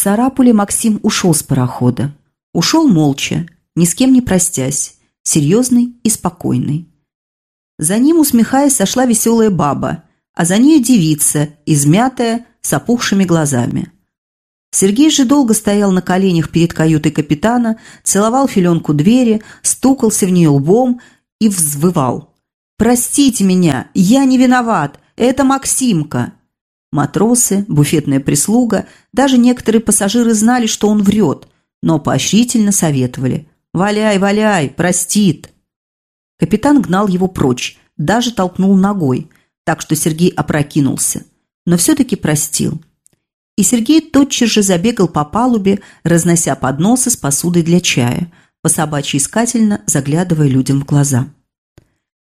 Сарапуле Максим ушел с парохода. Ушел молча, ни с кем не простясь, серьезный и спокойный. За ним, усмехаясь, сошла веселая баба, а за нею девица, измятая, с опухшими глазами. Сергей же долго стоял на коленях перед каютой капитана, целовал филенку двери, стукался в нее лбом и взвывал. «Простите меня, я не виноват, это Максимка!» Матросы, буфетная прислуга, даже некоторые пассажиры знали, что он врет, но поощрительно советовали. «Валяй, валяй, простит!» Капитан гнал его прочь, даже толкнул ногой, так что Сергей опрокинулся, но все-таки простил и Сергей тотчас же забегал по палубе, разнося подносы с посудой для чая, по собачьи искательно заглядывая людям в глаза.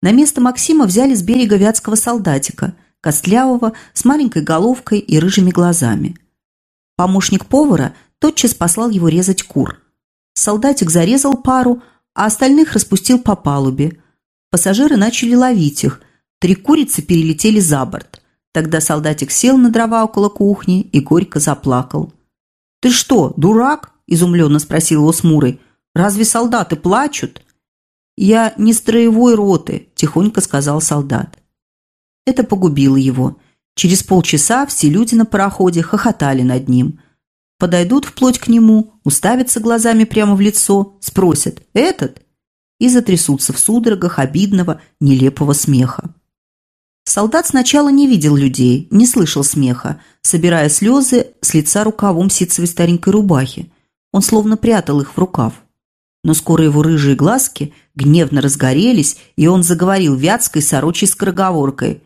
На место Максима взяли с берега вятского солдатика, костлявого, с маленькой головкой и рыжими глазами. Помощник повара тотчас послал его резать кур. Солдатик зарезал пару, а остальных распустил по палубе. Пассажиры начали ловить их. Три курицы перелетели за борт. Тогда солдатик сел на дрова около кухни и горько заплакал. «Ты что, дурак?» – изумленно спросил его Смурый. «Разве солдаты плачут?» «Я не строевой роты», – тихонько сказал солдат. Это погубило его. Через полчаса все люди на пароходе хохотали над ним. Подойдут вплоть к нему, уставятся глазами прямо в лицо, спросят «Этот?» и затрясутся в судорогах обидного, нелепого смеха. Солдат сначала не видел людей, не слышал смеха, собирая слезы с лица рукавом ситцевой старенькой рубахи. Он словно прятал их в рукав. Но скоро его рыжие глазки гневно разгорелись, и он заговорил вятской сорочей скороговоркой.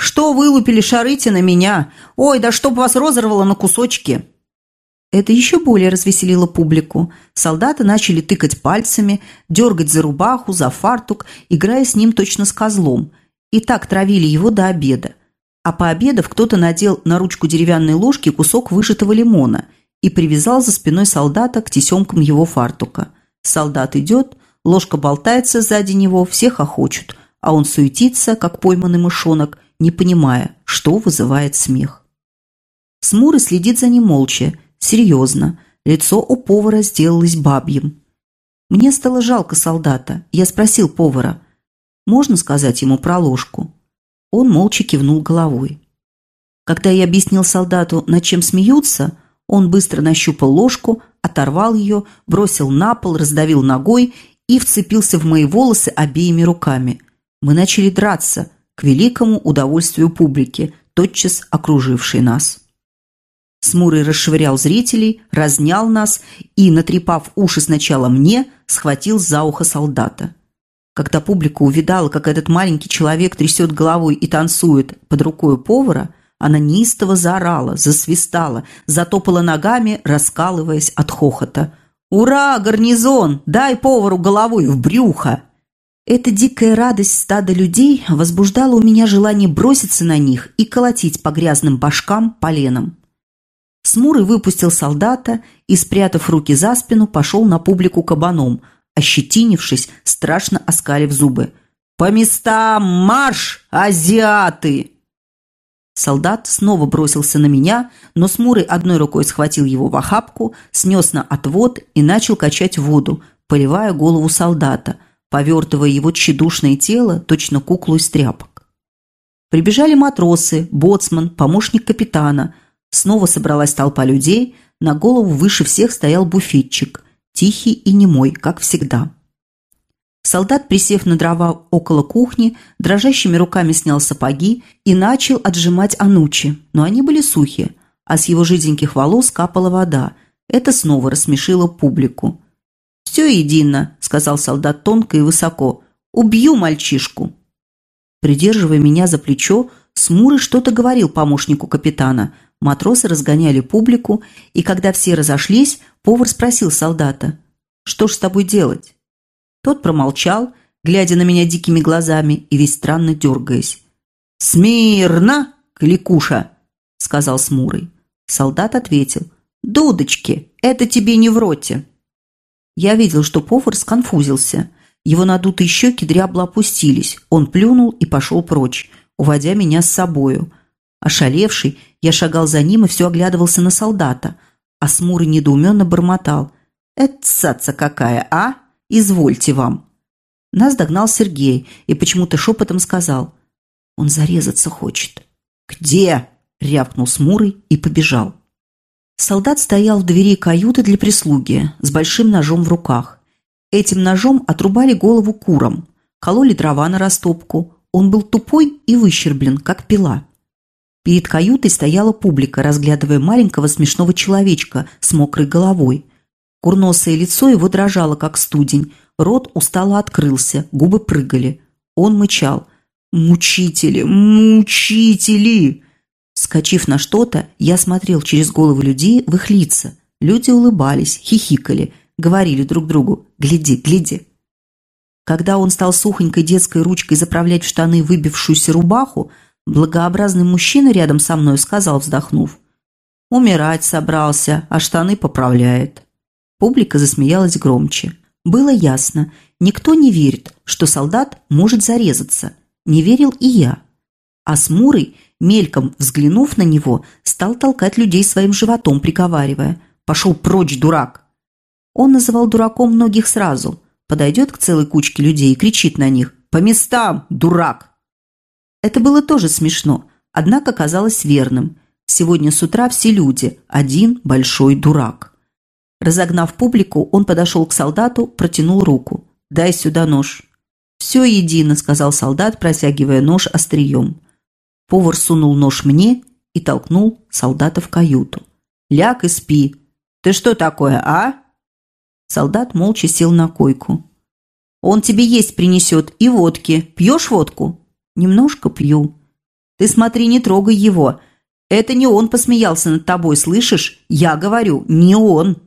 «Что вылупили шарыте на меня? Ой, да чтоб вас разорвало на кусочки!» Это еще более развеселило публику. Солдаты начали тыкать пальцами, дергать за рубаху, за фартук, играя с ним точно с козлом – и так травили его до обеда. А пообедав, кто-то надел на ручку деревянной ложки кусок выжатого лимона и привязал за спиной солдата к тесемкам его фартука. Солдат идет, ложка болтается сзади него, всех охочут, а он суетится, как пойманный мышонок, не понимая, что вызывает смех. Смурый следит за ним молча, серьезно. Лицо у повара сделалось бабьим. Мне стало жалко солдата. Я спросил повара – можно сказать ему про ложку?» Он молча кивнул головой. Когда я объяснил солдату, над чем смеются, он быстро нащупал ложку, оторвал ее, бросил на пол, раздавил ногой и вцепился в мои волосы обеими руками. Мы начали драться, к великому удовольствию публики, тотчас окружившей нас. Смурый расшвырял зрителей, разнял нас и, натрепав уши сначала мне, схватил за ухо солдата. Когда публика увидала, как этот маленький человек трясет головой и танцует под рукой повара, она неистово заорала, засвистала, затопала ногами, раскалываясь от хохота. «Ура, гарнизон! Дай повару головой в брюхо!» Эта дикая радость стада людей возбуждала у меня желание броситься на них и колотить по грязным башкам поленом. Смурый выпустил солдата и, спрятав руки за спину, пошел на публику кабаном – ощетинившись, страшно оскалив зубы. «По местам! Марш, азиаты!» Солдат снова бросился на меня, но Смурый одной рукой схватил его в охапку, снес на отвод и начал качать воду, поливая голову солдата, повертывая его тщедушное тело, точно куклу из тряпок. Прибежали матросы, боцман, помощник капитана. Снова собралась толпа людей, на голову выше всех стоял буфетчик – тихий и немой, как всегда. Солдат, присев на дрова около кухни, дрожащими руками снял сапоги и начал отжимать анучи, но они были сухие, а с его жиденьких волос капала вода. Это снова рассмешило публику. «Все едино», – сказал солдат тонко и высоко. «Убью мальчишку». Придерживая меня за плечо, Смурый что-то говорил помощнику капитана – Матросы разгоняли публику, и когда все разошлись, повар спросил солдата, «Что ж с тобой делать?» Тот промолчал, глядя на меня дикими глазами и весь странно дергаясь. «Смирно, кликуша!» – сказал Смурый. Солдат ответил, «Дудочки, это тебе не в роте!» Я видел, что повар сконфузился. Его надутые щеки дрябло опустились. Он плюнул и пошел прочь, уводя меня с собою – Ошалевший, я шагал за ним и все оглядывался на солдата. а Смурый недоуменно бормотал. «Это какая, а? Извольте вам!» Нас догнал Сергей и почему-то шепотом сказал. «Он зарезаться хочет». «Где?» – рявкнул Смурый и побежал. Солдат стоял в двери каюты для прислуги с большим ножом в руках. Этим ножом отрубали голову курам, кололи дрова на растопку. Он был тупой и выщерблен, как пила. Перед каютой стояла публика, разглядывая маленького смешного человечка с мокрой головой. Курносое лицо его дрожало, как студень, рот устало открылся, губы прыгали. Он мычал. «Мучители! Мучители!» Скочив на что-то, я смотрел через головы людей в их лица. Люди улыбались, хихикали, говорили друг другу «Гляди, гляди». Когда он стал сухонькой детской ручкой заправлять в штаны выбившуюся рубаху, благообразный мужчина рядом со мной сказал, вздохнув, «Умирать собрался, а штаны поправляет». Публика засмеялась громче. Было ясно, никто не верит, что солдат может зарезаться. Не верил и я. А Смурый, мельком взглянув на него, стал толкать людей своим животом, приговаривая «Пошел прочь, дурак!». Он называл дураком многих сразу. Подойдет к целой кучке людей и кричит на них «По местам, дурак!». Это было тоже смешно, однако казалось верным. Сегодня с утра все люди – один большой дурак. Разогнав публику, он подошел к солдату, протянул руку. «Дай сюда нож». «Все едино», – сказал солдат, протягивая нож острием. Повар сунул нож мне и толкнул солдата в каюту. «Ляг и спи. Ты что такое, а?» Солдат молча сел на койку. «Он тебе есть принесет и водки. Пьешь водку?» «Немножко пью». «Ты смотри, не трогай его. Это не он посмеялся над тобой, слышишь? Я говорю, не он».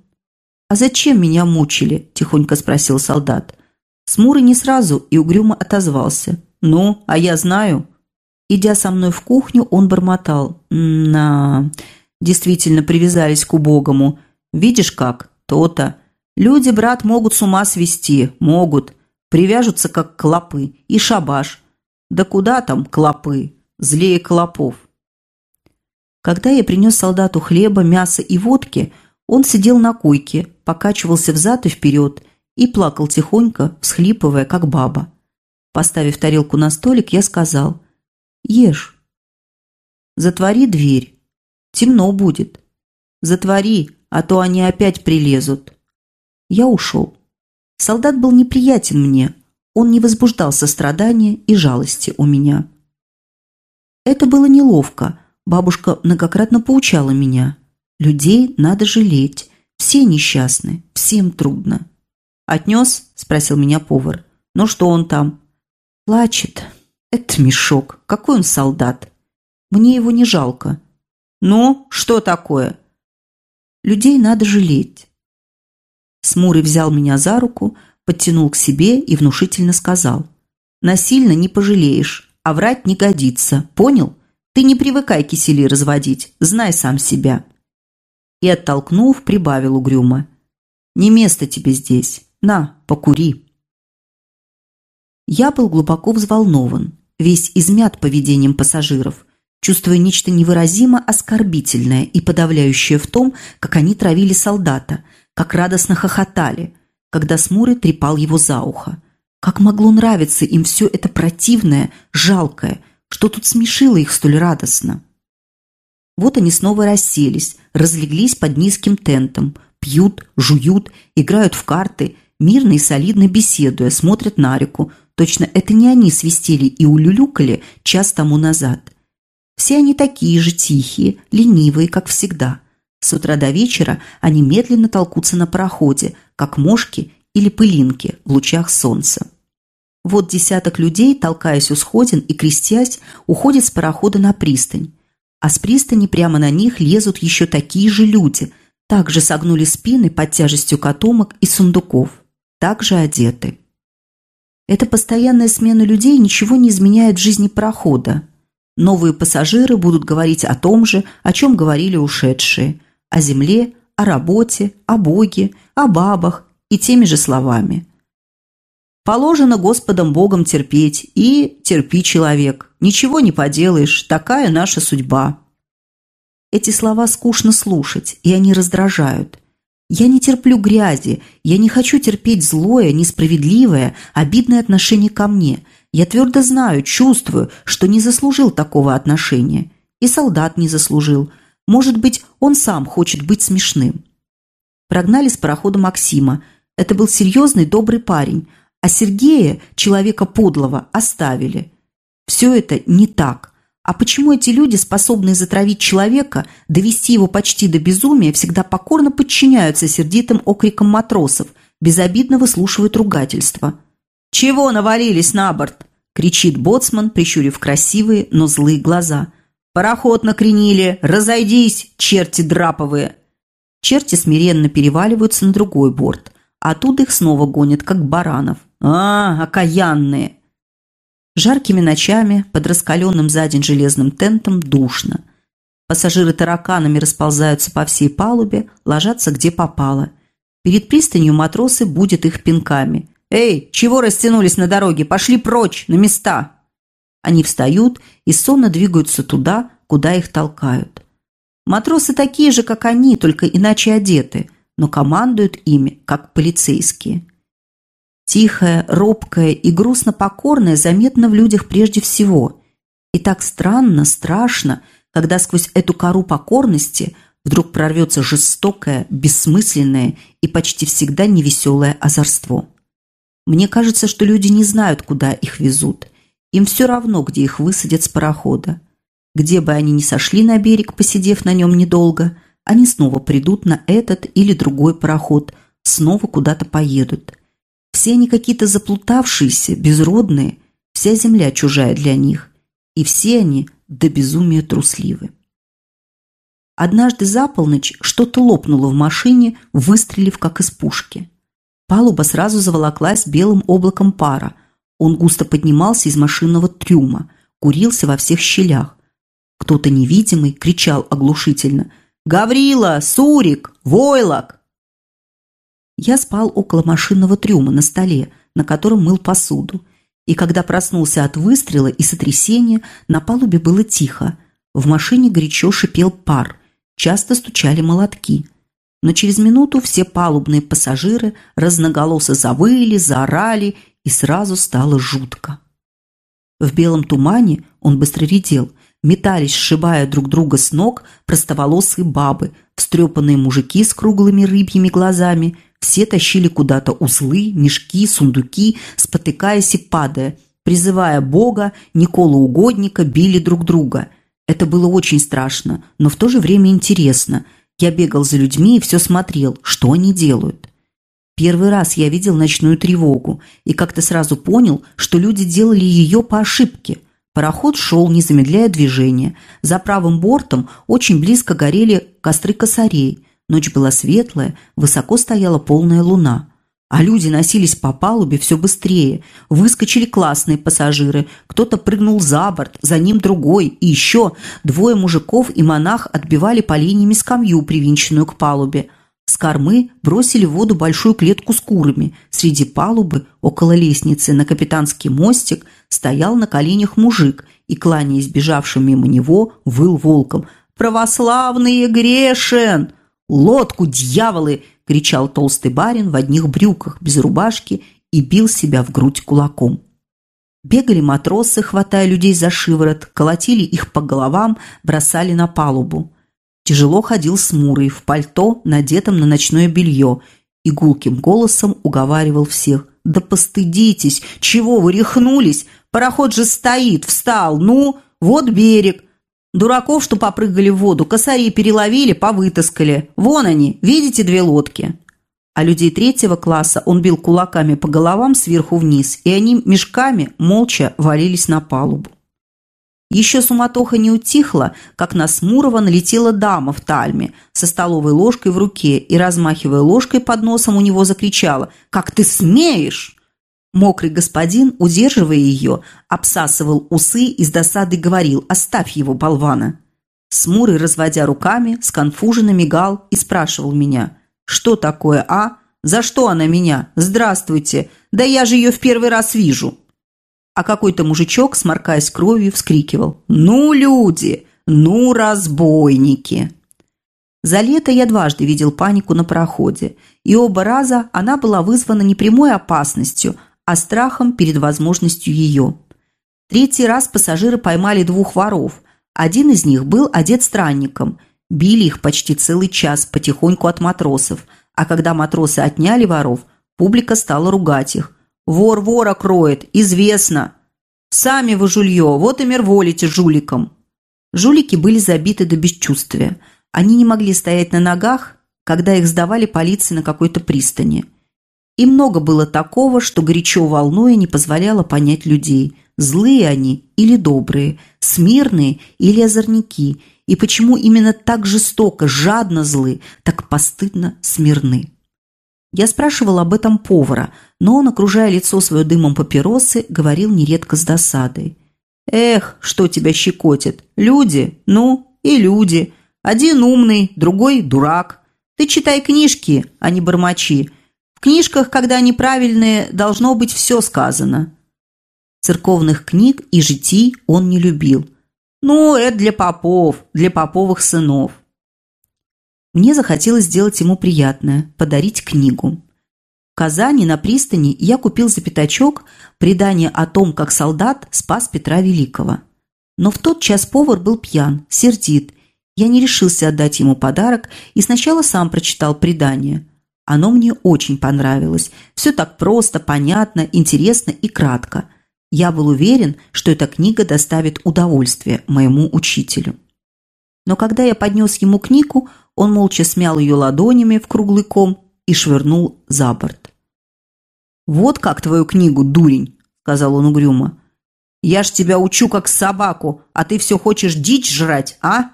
«А зачем меня мучили?» – тихонько спросил солдат. Смурый не сразу и угрюмо отозвался. «Ну, а я знаю». Идя со мной в кухню, он бормотал. «На...» Действительно привязались к убогому. «Видишь как? То-то. Люди, брат, могут с ума свести, могут. Привяжутся, как клопы, и шабаш. Да куда там клопы? Злее клопов. Когда я принес солдату хлеба, мяса и водки, он сидел на койке, покачивался взад и вперед и плакал тихонько, всхлипывая, как баба. Поставив тарелку на столик, я сказал «Ешь». «Затвори дверь. Темно будет. Затвори, а то они опять прилезут». Я ушел. Солдат был неприятен мне. Он не возбуждал сострадания и жалости у меня. Это было неловко. Бабушка многократно поучала меня. Людей надо жалеть. Все несчастны, всем трудно. «Отнес?» – спросил меня повар. «Ну что он там?» «Плачет. Это мешок. Какой он солдат? Мне его не жалко». «Ну, что такое?» «Людей надо жалеть. Смурый взял меня за руку, подтянул к себе и внушительно сказал. «Насильно не пожалеешь, а врать не годится. Понял? Ты не привыкай кисели разводить, знай сам себя». И, оттолкнув, прибавил угрюмо. «Не место тебе здесь. На, покури». Я был глубоко взволнован, весь измят поведением пассажиров, чувствуя нечто невыразимо оскорбительное и подавляющее в том, как они травили солдата – как радостно хохотали, когда Смурый трепал его за ухо. Как могло нравиться им все это противное, жалкое, что тут смешило их столь радостно? Вот они снова расселись, разлеглись под низким тентом, пьют, жуют, играют в карты, мирно и солидно беседуя, смотрят на реку. Точно это не они свистели и улюлюкали час тому назад. Все они такие же тихие, ленивые, как всегда. С утра до вечера они медленно толкутся на пароходе, как мошки или пылинки в лучах солнца. Вот десяток людей, толкаясь у сходин и крестясь, уходят с парохода на пристань. А с пристани прямо на них лезут еще такие же люди, также согнули спины под тяжестью котомок и сундуков, также одеты. Эта постоянная смена людей ничего не изменяет в жизни парохода. Новые пассажиры будут говорить о том же, о чем говорили ушедшие – о земле, о работе, о Боге, о бабах и теми же словами. Положено Господом Богом терпеть, и терпи, человек. Ничего не поделаешь, такая наша судьба. Эти слова скучно слушать, и они раздражают. Я не терплю грязи, я не хочу терпеть злое, несправедливое, обидное отношение ко мне. Я твердо знаю, чувствую, что не заслужил такого отношения. И солдат не заслужил. Может быть, он сам хочет быть смешным. Прогнали с парохода Максима. Это был серьезный, добрый парень. А Сергея, человека подлого, оставили. Все это не так. А почему эти люди, способные затравить человека, довести его почти до безумия, всегда покорно подчиняются сердитым окрикам матросов, безобидно выслушивают ругательства? «Чего навалились на борт?» – кричит боцман, прищурив красивые, но злые глаза. «Пароход накренили! Разойдись, черти драповые!» Черти смиренно переваливаются на другой борт, а оттуда их снова гонят, как баранов. «А, окаянные!» Жаркими ночами под раскаленным за день железным тентом душно. Пассажиры тараканами расползаются по всей палубе, ложатся где попало. Перед пристанью матросы будут их пинками. «Эй, чего растянулись на дороге? Пошли прочь, на места!» Они встают и сонно двигаются туда, куда их толкают. Матросы такие же, как они, только иначе одеты, но командуют ими, как полицейские. Тихая, робкая и грустно покорная заметна в людях прежде всего. И так странно, страшно, когда сквозь эту кору покорности вдруг прорвется жестокое, бессмысленное и почти всегда невеселое озорство. Мне кажется, что люди не знают, куда их везут. Им все равно, где их высадят с парохода. Где бы они ни сошли на берег, посидев на нем недолго, они снова придут на этот или другой пароход, снова куда-то поедут – все они какие-то заплутавшиеся, безродные, вся земля чужая для них, и все они до безумия трусливы. Однажды за полночь что-то лопнуло в машине, выстрелив как из пушки. Палуба сразу заволоклась белым облаком пара. Он густо поднимался из машинного трюма, курился во всех щелях. Кто-то невидимый кричал оглушительно «Гаврила! Сурик! Войлок!» Я спал около машинного трюма на столе, на котором мыл посуду. И когда проснулся от выстрела и сотрясения, на палубе было тихо. В машине горячо шипел пар, часто стучали молотки. Но через минуту все палубные пассажиры разноголосо завыли, заорали, и сразу стало жутко. В белом тумане он быстро редел, метались, сшибая друг друга с ног, простоволосые бабы, встрепанные мужики с круглыми рыбьими глазами – все тащили куда-то узлы, мешки, сундуки, спотыкаясь и падая. Призывая Бога, Никола Угодника, били друг друга. Это было очень страшно, но в то же время интересно. Я бегал за людьми и все смотрел, что они делают. Первый раз я видел ночную тревогу и как-то сразу понял, что люди делали ее по ошибке. Пароход шел, не замедляя движения. За правым бортом очень близко горели костры косарей – Ночь была светлая, высоко стояла полная луна. А люди носились по палубе все быстрее. Выскочили классные пассажиры. Кто-то прыгнул за борт, за ним другой. И еще двое мужиков и монах отбивали поленьями скамью, привинченную к палубе. С кормы бросили в воду большую клетку с курами. Среди палубы, около лестницы, на капитанский мостик стоял на коленях мужик и, кланяясь бежавшим мимо него, выл волком. «Православные грешен!» «Лодку, дьяволы!» – кричал толстый барин в одних брюках, без рубашки, и бил себя в грудь кулаком. Бегали матросы, хватая людей за шиворот, колотили их по головам, бросали на палубу. Тяжело ходил Смурый в пальто, надетом на ночное белье, и гулким голосом уговаривал всех. «Да постыдитесь! Чего вы рехнулись? Пароход же стоит, встал! Ну, вот берег! Дураков, что попрыгали в воду, косари переловили, повытаскали. Вон они, видите две лодки? А людей третьего класса он бил кулаками по головам сверху вниз, и они мешками молча валились на палубу. Еще суматоха не утихла, как на Смурова налетела дама в тальме со столовой ложкой в руке и, размахивая ложкой под носом, у него закричала «Как ты смеешь!» Мокрый господин, удерживая ее, обсасывал усы и с досадой говорил «Оставь его, болвана!». Смурый, разводя руками, сконфуженно мигал и спрашивал меня «Что такое, а? За что она меня? Здравствуйте! Да я же ее в первый раз вижу!» А какой-то мужичок, сморкаясь кровью, вскрикивал «Ну, люди! Ну, разбойники!» За лето я дважды видел панику на пароходе, и оба раза она была вызвана не прямой опасностью, а страхом перед возможностью ее. Третий раз пассажиры поймали двух воров. Один из них был одет странником. Били их почти целый час потихоньку от матросов, а когда матросы отняли воров, публика стала ругать их. «Вор вора кроет, известно!» «Сами вы жулье, вот и мерволите жуликом!» Жулики были забиты до бесчувствия. Они не могли стоять на ногах, когда их сдавали полиции на какой-то пристани. И много было такого, что горячо волнуя не позволяло понять людей, злые они или добрые, смирные или озорники, и почему именно так жестоко, жадно злы, так постыдно смирны. Я спрашивал об этом повара, но он, окружая лицо свое дымом папиросы, говорил нередко с досадой. «Эх, что тебя щекотит! Люди, ну, и люди. Один умный, другой дурак. Ты читай книжки, а не бормочи. Книжках, когда они правильные, должно быть все сказано». Церковных книг и житий он не любил. «Ну, это для попов, для поповых сынов». Мне захотелось сделать ему приятное – подарить книгу. В Казани на пристани я купил за пятачок предание о том, как солдат спас Петра Великого. Но в тот час повар был пьян, сердит. Я не решился отдать ему подарок и сначала сам прочитал предание. Оно мне очень понравилось. Все так просто, понятно, интересно и кратко. Я был уверен, что эта книга доставит удовольствие моему учителю. Но когда я поднес ему книгу, он молча смял ее ладонями в круглый ком и швырнул за борт. «Вот как твою книгу, дурень!» – сказал он угрюмо. «Я ж тебя учу как собаку, а ты все хочешь дичь жрать, а?»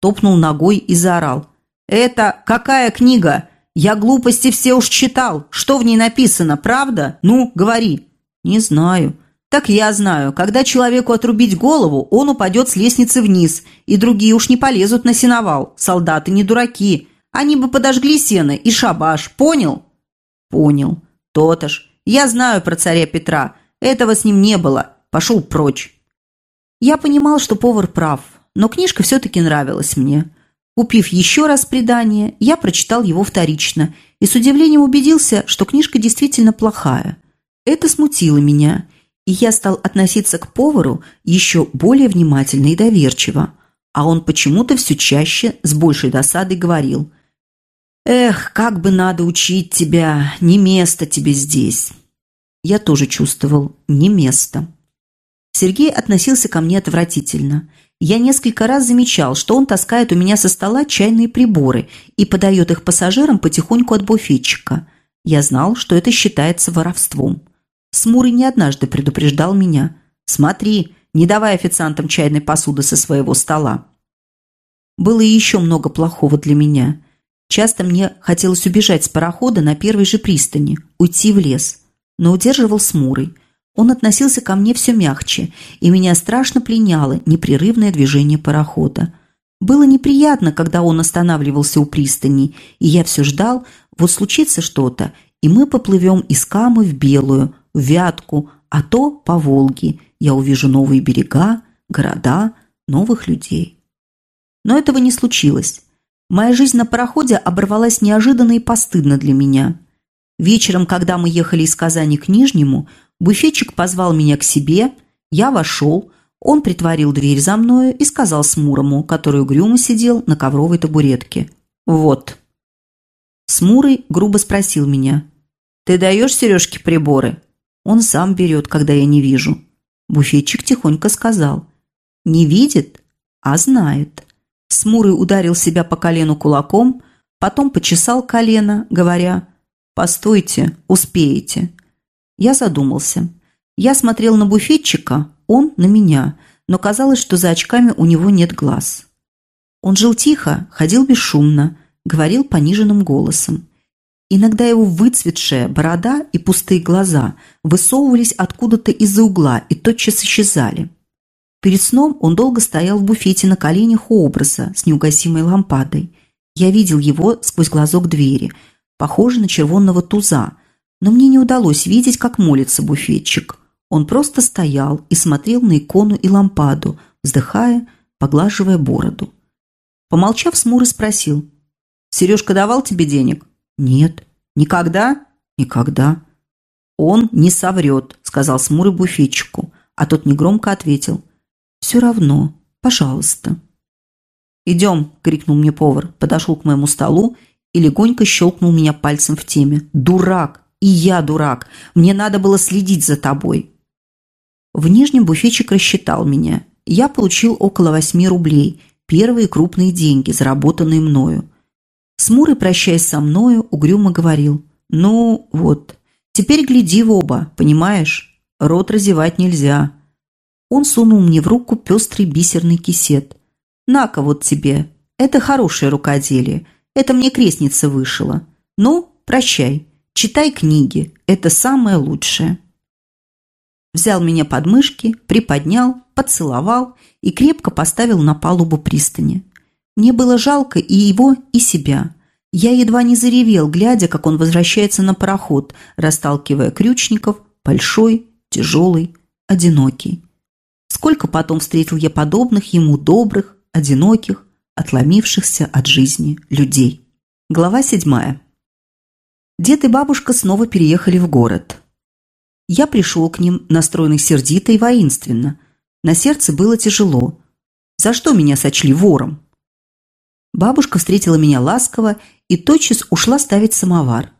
Топнул ногой и заорал. «Это какая книга? Я глупости все уж читал. Что в ней написано, правда? Ну, говори». «Не знаю». «Так я знаю, когда человеку отрубить голову, он упадет с лестницы вниз, и другие уж не полезут на сеновал. Солдаты не дураки. Они бы подожгли сено и шабаш, понял?» «Понял. То-то ж. Я знаю про царя Петра. Этого с ним не было. Пошел прочь». Я понимал, что повар прав, но книжка все-таки нравилась мне. Купив еще раз предание, я прочитал его вторично и с удивлением убедился, что книжка действительно плохая. Это смутило меня – и я стал относиться к повару еще более внимательно и доверчиво, а он почему-то все чаще с большей досадой говорил «Эх, как бы надо учить тебя, не место тебе здесь». Я тоже чувствовал «не место». Сергей относился ко мне отвратительно. Я несколько раз замечал, что он таскает у меня со стола чайные приборы и подает их пассажирам потихоньку от буфетчика. Я знал, что это считается воровством. Смурый не однажды предупреждал меня. «Смотри, не давай официантам чайной посуды со своего стола». Было еще много плохого для меня. Часто мне хотелось убежать с парохода на первой же пристани, уйти в лес. Но удерживал Смурый. Он относился ко мне все мягче, и меня страшно пленяло непрерывное движение парохода. Было неприятно, когда он останавливался у пристани, и я все ждал, вот случится что-то, и мы поплывем из Камы в Белую, в Вятку, а то по Волге. Я увижу новые берега, города, новых людей. Но этого не случилось. Моя жизнь на пароходе оборвалась неожиданно и постыдно для меня. Вечером, когда мы ехали из Казани к Нижнему, буфетчик позвал меня к себе, я вошел, он притворил дверь за мною и сказал Смурому, который угрюмо сидел на ковровой табуретке. «Вот». Смурый грубо спросил меня, «Ты даешь Сережке приборы?» Он сам берет, когда я не вижу. Буфетчик тихонько сказал. Не видит, а знает. Смурый ударил себя по колену кулаком, потом почесал колено, говоря «Постойте, успеете». Я задумался. Я смотрел на буфетчика, он на меня, но казалось, что за очками у него нет глаз. Он жил тихо, ходил бесшумно, говорил пониженным голосом. Иногда его выцветшая борода и пустые глаза высовывались откуда-то из-за угла и тотчас исчезали. Перед сном он долго стоял в буфете на коленях у образа с неугасимой лампадой. Я видел его сквозь глазок двери, похожий на червонного туза, но мне не удалось видеть, как молится буфетчик. Он просто стоял и смотрел на икону и лампаду, вздыхая, поглаживая бороду. Помолчав, Смурый спросил. «Сережка давал тебе денег?» «Нет». «Никогда?» «Никогда». «Он не соврет», – сказал Смурый буфетчику, а тот негромко ответил. «Все равно. Пожалуйста». «Идем!» – крикнул мне повар, подошел к моему столу и легонько щелкнул меня пальцем в теме. «Дурак! И я дурак! Мне надо было следить за тобой!» В нижнем буфетчик рассчитал меня. Я получил около восьми рублей, первые крупные деньги, заработанные мною. Смурый, прощаясь со мною, угрюмо говорил. «Ну, вот, теперь гляди в оба, понимаешь? Рот разевать нельзя». Он сунул мне в руку пестрый бисерный кисет. На-ка вот тебе. Это хорошее рукоделие. Это мне крестница вышила. Ну, прощай. Читай книги. Это самое лучшее. Взял меня под мышки, приподнял, поцеловал и крепко поставил на палубу пристани. Мне было жалко и его, и себя. Я едва не заревел, глядя, как он возвращается на пароход, расталкивая крючников, большой, тяжелый, одинокий. Сколько потом встретил я подобных ему добрых, одиноких, отломившихся от жизни людей. Глава седьмая. Дед и бабушка снова переехали в город. Я пришел к ним, настроенный сердито и воинственно. На сердце было тяжело. За что меня сочли вором? Бабушка встретила меня ласково и тотчас ушла ставить самовар.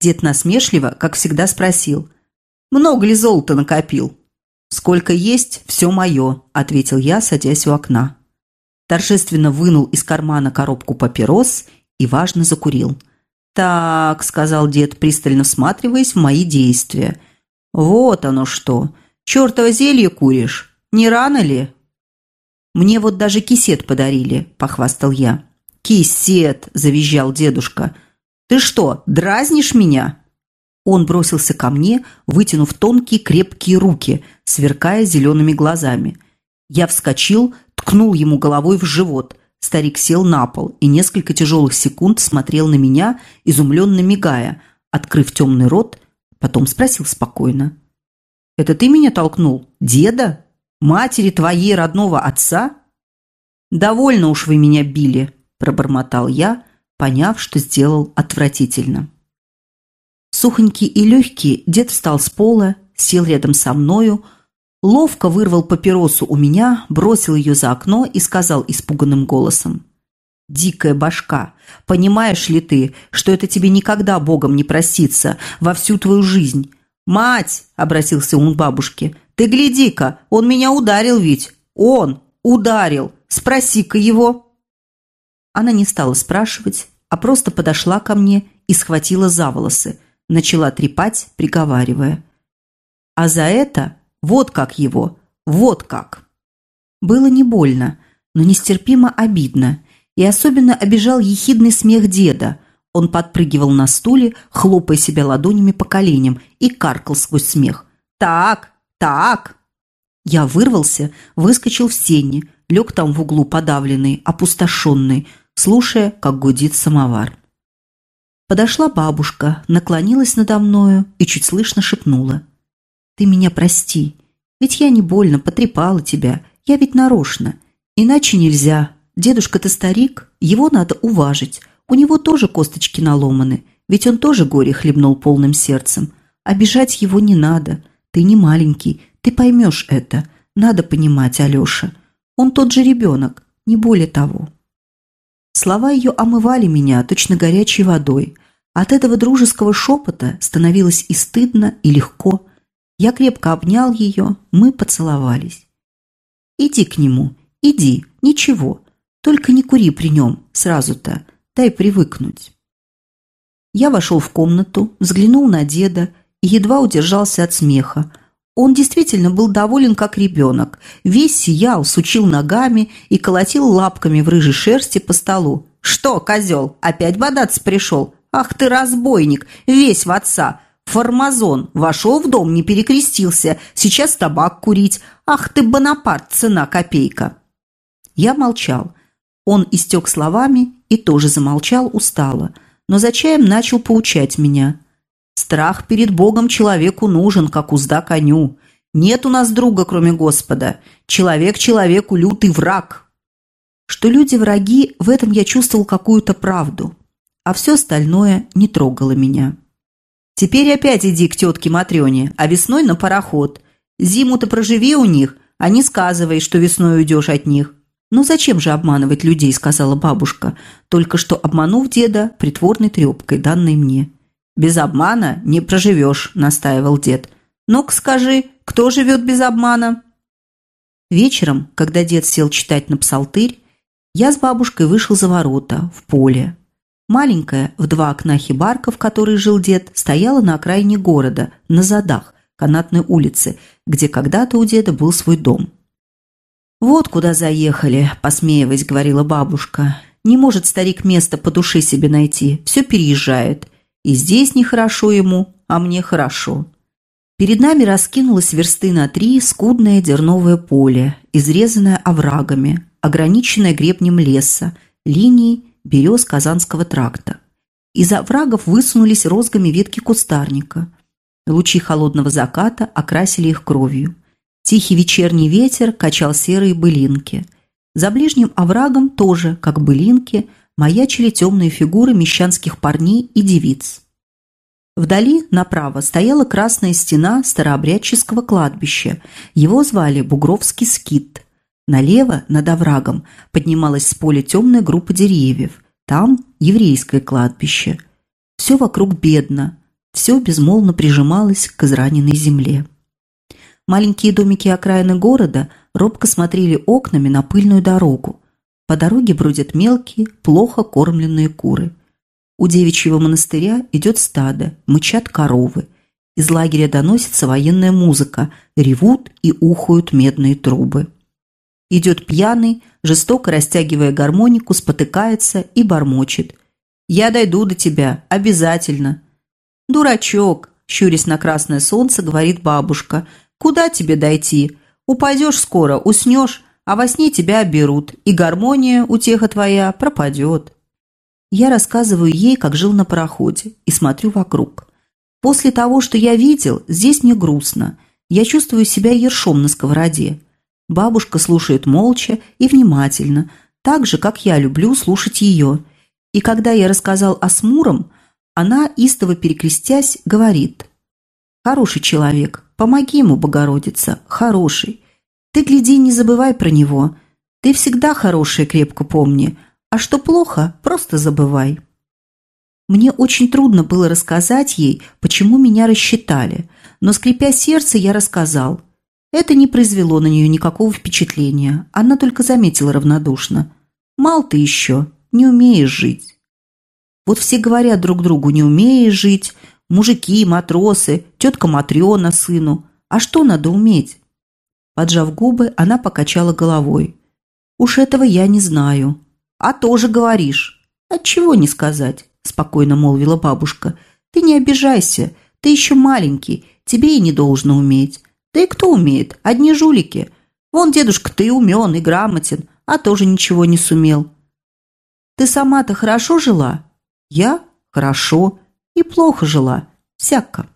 Дед насмешливо, как всегда, спросил. «Много ли золота накопил?» «Сколько есть, все мое», – ответил я, садясь у окна торжественно вынул из кармана коробку папирос и важно закурил. «Так», – сказал дед, пристально всматриваясь в мои действия. «Вот оно что! Чертово зелье куришь! Не рано ли?» «Мне вот даже кисет подарили», – похвастал я. «Кисет!» – завизжал дедушка. «Ты что, дразнишь меня?» Он бросился ко мне, вытянув тонкие крепкие руки, сверкая зелеными глазами. Я вскочил, ткнул ему головой в живот. Старик сел на пол и несколько тяжелых секунд смотрел на меня, изумленно мигая, открыв темный рот, потом спросил спокойно. «Это ты меня толкнул? Деда? Матери твоей родного отца?» «Довольно уж вы меня били», – пробормотал я, поняв, что сделал отвратительно. Сухонький и легкий дед встал с пола, сел рядом со мною, ловко вырвал папиросу у меня, бросил ее за окно и сказал испуганным голосом. «Дикая башка, понимаешь ли ты, что это тебе никогда Богом не простится во всю твою жизнь? Мать!» – обратился он к бабушке. «Ты гляди-ка, он меня ударил ведь! Он ударил! Спроси-ка его!» Она не стала спрашивать, а просто подошла ко мне и схватила за волосы, начала трепать, приговаривая. «А за это вот как его, вот как. Было не больно, но нестерпимо обидно. И особенно обижал ехидный смех деда. Он подпрыгивал на стуле, хлопая себя ладонями по коленям и каркал сквозь смех. «Так, так!» Я вырвался, выскочил в сени, лег там в углу подавленный, опустошенный, слушая, как гудит самовар. Подошла бабушка, наклонилась надо мною и чуть слышно шепнула. Ты меня прости. Ведь я не больно потрепала тебя. Я ведь нарочно. Иначе нельзя. Дедушка-то старик, его надо уважить. У него тоже косточки наломаны. Ведь он тоже горе хлебнул полным сердцем. Обижать его не надо. Ты не маленький. Ты поймешь это. Надо понимать, Алеша. Он тот же ребенок, не более того. Слова ее омывали меня точно горячей водой. От этого дружеского шепота становилось и стыдно, и легко, я крепко обнял ее, мы поцеловались. «Иди к нему, иди, ничего, только не кури при нем сразу-то, дай привыкнуть». Я вошел в комнату, взглянул на деда и едва удержался от смеха. Он действительно был доволен, как ребенок. Весь сиял, сучил ногами и колотил лапками в рыжей шерсти по столу. «Что, козел, опять бодаться пришел? Ах ты разбойник, весь в отца! Формазон вошел в дом, не перекрестился. Сейчас табак курить. Ах ты, Бонапарт, цена копейка. Я молчал. Он истек словами и тоже замолчал устало, но за чаем начал поучать меня. Страх перед Богом человеку нужен, как узда коню. Нет у нас друга, кроме Господа. Человек человеку лютый враг. что люди враги, в этом я чувствовал какую-то правду, а все остальное не трогало меня. Теперь опять иди к тетке Матрёне, а весной на пароход. Зиму-то проживи у них, а не сказывай, что весной уйдешь от них. «Ну зачем же обманывать людей?» – сказала бабушка, только что обманув деда притворной трепкой, данной мне. «Без обмана не проживешь», – настаивал дед. «Ну-ка скажи, кто живет без обмана?» Вечером, когда дед сел читать на псалтырь, я с бабушкой вышел за ворота, в поле. Маленькая, в два окна хибарка, в которой жил дед, стояла на окраине города, на задах, канатной улице, где когда-то у деда был свой дом. «Вот куда заехали», – посмеиваясь, говорила бабушка. «Не может старик место по душе себе найти, все переезжает. И здесь нехорошо ему, а мне хорошо». Перед нами раскинулось версты на три скудное дерновое поле, изрезанное оврагами, ограниченное гребнем леса, линией берез Казанского тракта. Из оврагов высунулись розгами ветки кустарника. Лучи холодного заката окрасили их кровью. Тихий вечерний ветер качал серые былинки. За ближним оврагом тоже, как былинки, маячили темные фигуры мещанских парней и девиц. Вдали, направо, стояла красная стена старообрядческого кладбища. Его звали Бугровский скит. Налево, над оврагом, поднималась с поля темная группа деревьев. Там еврейское кладбище. Все вокруг бедно, все безмолвно прижималось к израненной земле. Маленькие домики окраины города робко смотрели окнами на пыльную дорогу. По дороге бродят мелкие, плохо кормленные куры. У девичьего монастыря идет стадо, мычат коровы. Из лагеря доносится военная музыка, ревут и ухают медные трубы. Идет пьяный, жестоко растягивая гармонику, спотыкается и бормочет. «Я дойду до тебя, обязательно!» «Дурачок!» – щурясь на красное солнце, говорит бабушка – Куда тебе дойти? Упадешь скоро, уснешь, а во сне тебя берут, и гармония, утеха твоя, пропадет. Я рассказываю ей, как жил на пароходе, и смотрю вокруг. После того, что я видел, здесь мне грустно. Я чувствую себя ершом на сковороде. Бабушка слушает молча и внимательно, так же, как я люблю слушать ее. И когда я рассказал о Смуром, она, истово перекрестясь, говорит «Хороший человек, Помоги ему, Богородица, хороший. Ты, гляди, не забывай про него. Ты всегда хорошее крепко помни, а что плохо, просто забывай. Мне очень трудно было рассказать ей, почему меня рассчитали, но, скрипя сердце, я рассказал. Это не произвело на нее никакого впечатления, она только заметила равнодушно. «Мал ты еще, не умеешь жить». Вот все говорят друг другу «не умеешь жить», Мужики, матросы, тетка Матрена сыну. А что надо уметь? Поджав губы, она покачала головой. Уж этого я не знаю. А тоже говоришь. Отчего не сказать? Спокойно молвила бабушка. Ты не обижайся. Ты еще маленький. Тебе и не должно уметь. Да и кто умеет? Одни жулики. Вон, дедушка, ты умен и грамотен, а тоже ничего не сумел. Ты сама-то хорошо жила? Я? Хорошо. И плохо жила, всяко.